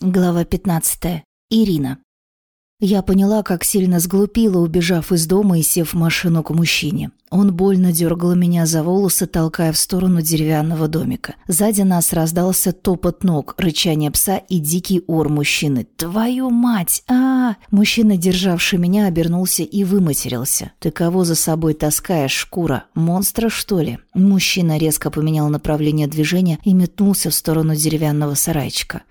Глава 15. Ирина. Я поняла, как сильно сглупила, убежав из дома и сев в машину к мужчине. Он больно дергал меня за волосы, толкая в сторону деревянного домика. Сзади нас раздался топот ног, рычание пса и дикий ор мужчины. «Твою мать! а, -а, -а Мужчина, державший меня, обернулся и выматерился. «Ты кого за собой таскаешь, шкура? Монстра, что ли?» Мужчина резко поменял направление движения и метнулся в сторону деревянного сарайчика.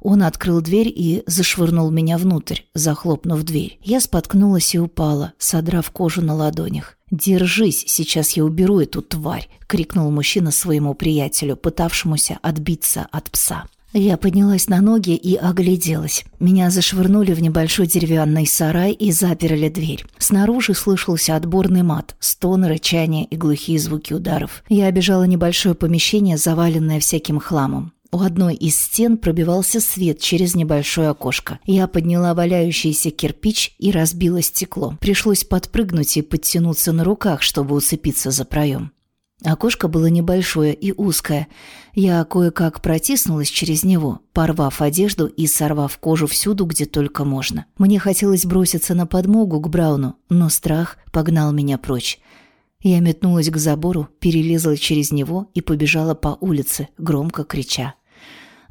Он открыл дверь и зашвырнул меня внутрь, захлопнув дверь. Я споткнулась и упала, содрав кожу на ладонях. «Держись, сейчас я уберу эту тварь!» — крикнул мужчина своему приятелю, пытавшемуся отбиться от пса. Я поднялась на ноги и огляделась. Меня зашвырнули в небольшой деревянный сарай и заперли дверь. Снаружи слышался отборный мат, стон, рычание и глухие звуки ударов. Я обежала небольшое помещение, заваленное всяким хламом. У одной из стен пробивался свет через небольшое окошко. Я подняла валяющийся кирпич и разбила стекло. Пришлось подпрыгнуть и подтянуться на руках, чтобы уцепиться за проем. Окошко было небольшое и узкое. Я кое-как протиснулась через него, порвав одежду и сорвав кожу всюду, где только можно. Мне хотелось броситься на подмогу к Брауну, но страх погнал меня прочь. Я метнулась к забору, перелезла через него и побежала по улице, громко крича.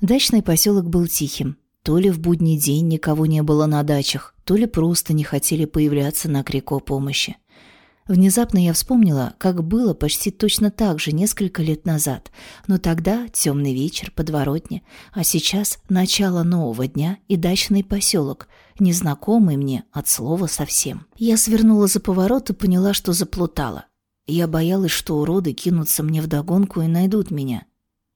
Дачный поселок был тихим. То ли в будний день никого не было на дачах, то ли просто не хотели появляться на крик о помощи. Внезапно я вспомнила, как было почти точно так же несколько лет назад. Но тогда темный вечер, подворотня, а сейчас начало нового дня и дачный поселок, незнакомый мне от слова совсем. Я свернула за поворот и поняла, что заплутала. Я боялась, что уроды кинутся мне вдогонку и найдут меня.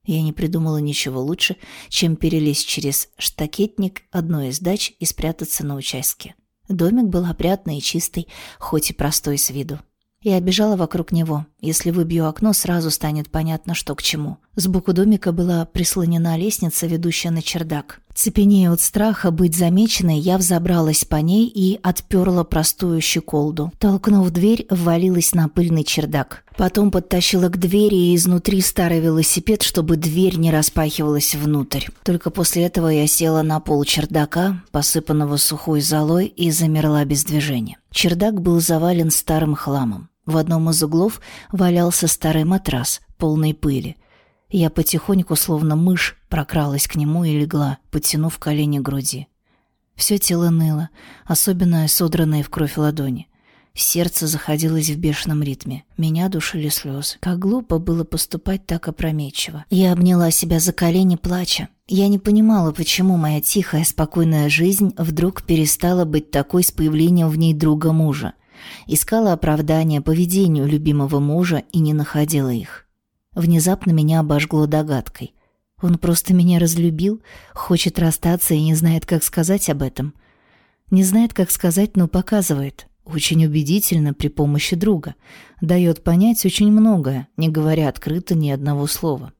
Я не придумала ничего лучше, чем перелезть через штакетник одной из дач и спрятаться на участке. Домик был опрятный и чистый, хоть и простой с виду. Я бежала вокруг него. Если выбью окно, сразу станет понятно, что к чему. Сбоку домика была прислонена лестница, ведущая на чердак. Цепенея от страха быть замеченной, я взобралась по ней и отперла простую щеколду. Толкнув дверь, ввалилась на пыльный чердак. Потом подтащила к двери и изнутри старый велосипед, чтобы дверь не распахивалась внутрь. Только после этого я села на пол чердака, посыпанного сухой золой, и замерла без движения. Чердак был завален старым хламом. В одном из углов валялся старый матрас, полный пыли. Я потихоньку, словно мышь, прокралась к нему и легла, подтянув колени к груди. Все тело ныло, особенно содранные в кровь ладони. Сердце заходилось в бешеном ритме. Меня душили слезы. Как глупо было поступать так опрометчиво. Я обняла себя за колени, плача. Я не понимала, почему моя тихая, спокойная жизнь вдруг перестала быть такой с появлением в ней друга мужа. Искала оправдания поведению любимого мужа и не находила их. Внезапно меня обожгло догадкой. Он просто меня разлюбил, хочет расстаться и не знает, как сказать об этом. Не знает, как сказать, но показывает. Очень убедительно при помощи друга. Дает понять очень многое, не говоря открыто ни одного слова.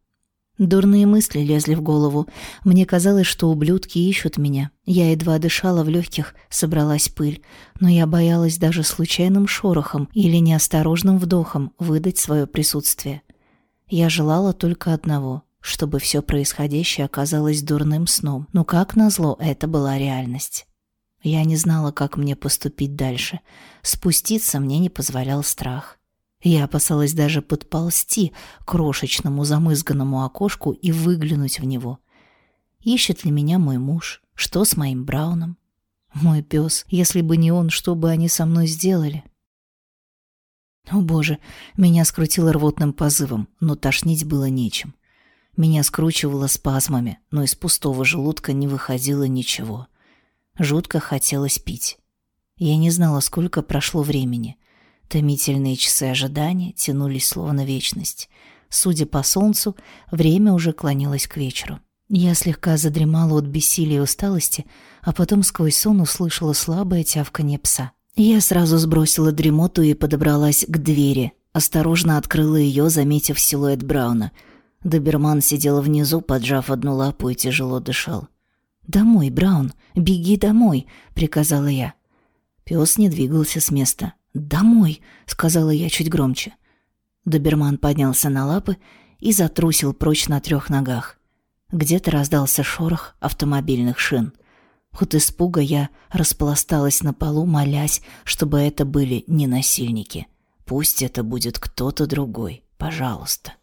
Дурные мысли лезли в голову. Мне казалось, что ублюдки ищут меня. Я едва дышала в легких, собралась пыль. Но я боялась даже случайным шорохом или неосторожным вдохом выдать свое присутствие. Я желала только одного — чтобы все происходящее оказалось дурным сном. Но как назло, это была реальность. Я не знала, как мне поступить дальше. Спуститься мне не позволял страх. Я опасалась даже подползти к крошечному замызганному окошку и выглянуть в него. Ищет ли меня мой муж? Что с моим Брауном? Мой пес, если бы не он, что бы они со мной сделали? О боже, меня скрутило рвотным позывом, но тошнить было нечем. Меня скручивало спазмами, но из пустого желудка не выходило ничего. Жутко хотелось пить. Я не знала, сколько прошло времени. Томительные часы ожидания тянулись словно вечность. Судя по солнцу, время уже клонилось к вечеру. Я слегка задремала от бессилия и усталости, а потом сквозь сон услышала слабое тявканье пса. Я сразу сбросила дремоту и подобралась к двери. Осторожно открыла ее, заметив силуэт Брауна. Доберман сидел внизу, поджав одну лапу и тяжело дышал. «Домой, Браун, беги домой!» — приказала я. Пес не двигался с места. «Домой!» — сказала я чуть громче. Доберман поднялся на лапы и затрусил прочь на трех ногах. Где-то раздался шорох автомобильных шин. От испуга я распласталась на полу, молясь, чтобы это были не насильники. Пусть это будет кто-то другой, пожалуйста.